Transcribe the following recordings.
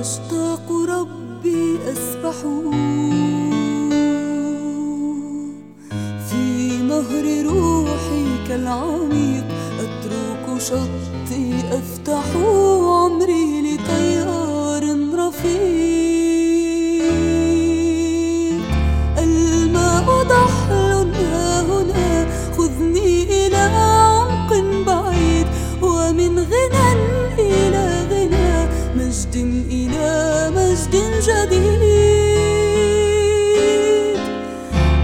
أشتاق ربي أسبح في نهر روحي كالعميق أترك شطي أفتح عمري لطيار رفيق. الماء ضحل ها هنا خذني إلى عمق بعيد ومن غنى إلى غنى مجد إلى مجد جديد.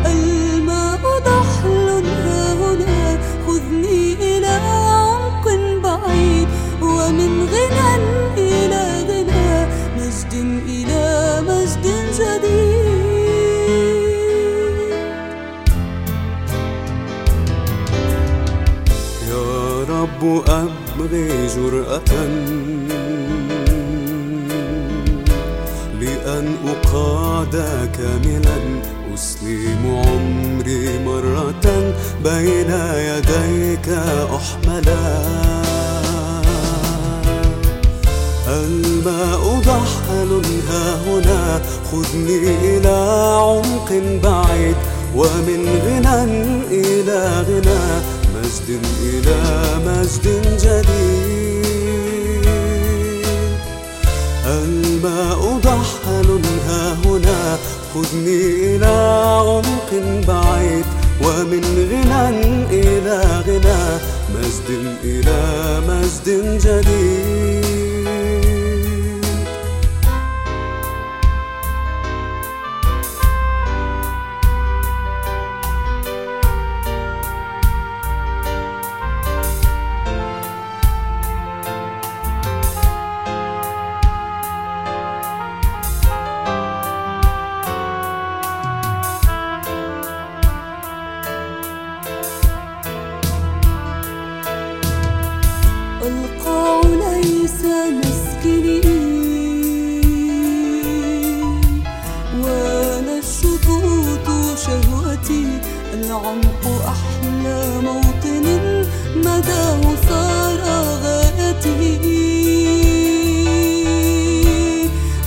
الماء ضحل ها هنا خذني إلى عمق بعيد. ومن غنى إلى غنى مجد إلى مجد جديد. يا رب أبغي جرأة. لأن أقاد كاملا أسلم عمري مرة بين يديك أحملا. الماء ضحل ها هنا خذني إلى عمق بعيد ومن غنى إلى غنى مجد إلى مجد جديد. الماء ضحل ها هنا. خذني إلى عمق بعيد ومن غنى إلى غنى. مجد إلى مجد جديد. مداه صار غايتي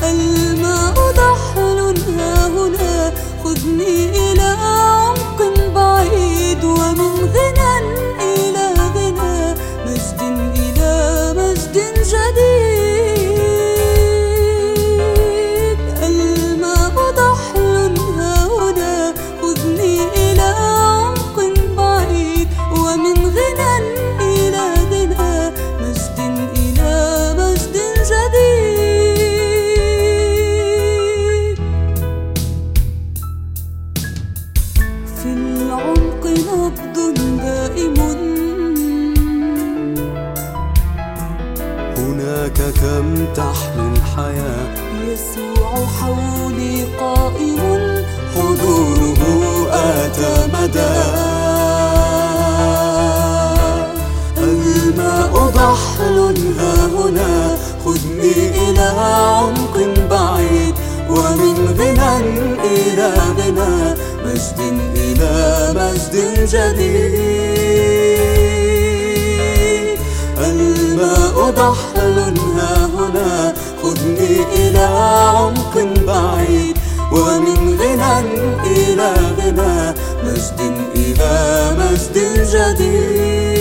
الماء ضحل ها هنا خذني إلى عمق بعيد ومن غنى إلى غنى مجد إلى مجد جديد. دائم. هناك كم تحمي الحياة؟ يسوع حولي قائم. حضوره آتى مدى. الماء ضحل ها هنا. خذني إلى عمق بعيد. ومن غنى إلى غنى. مجد إلى مجد جديد. الماء ضحل ها هنا خذني إلى عمق بعيد. ومن غنى إلى غنى مجد إلى مجد جديد.